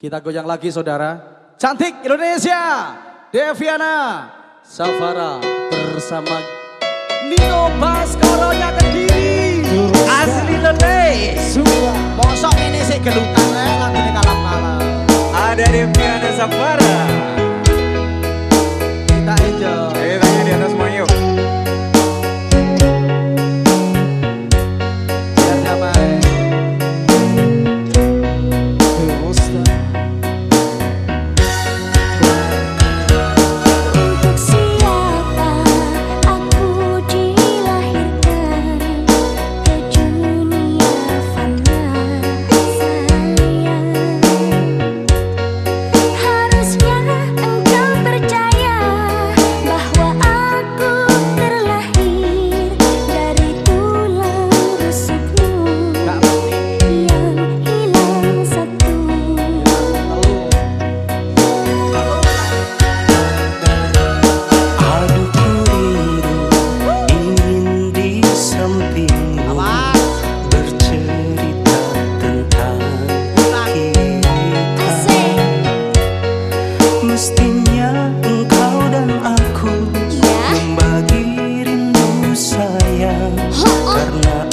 Kita goyang lagi saudara. Cantik Indonesia, Deviana, Safara bersama Nino Baskaronya Kediri. Asli Lele. Mosok ini sih gelutan ya, eh, kan lagu ini kalah Ada Deviana Safara. Kita enjoy. karena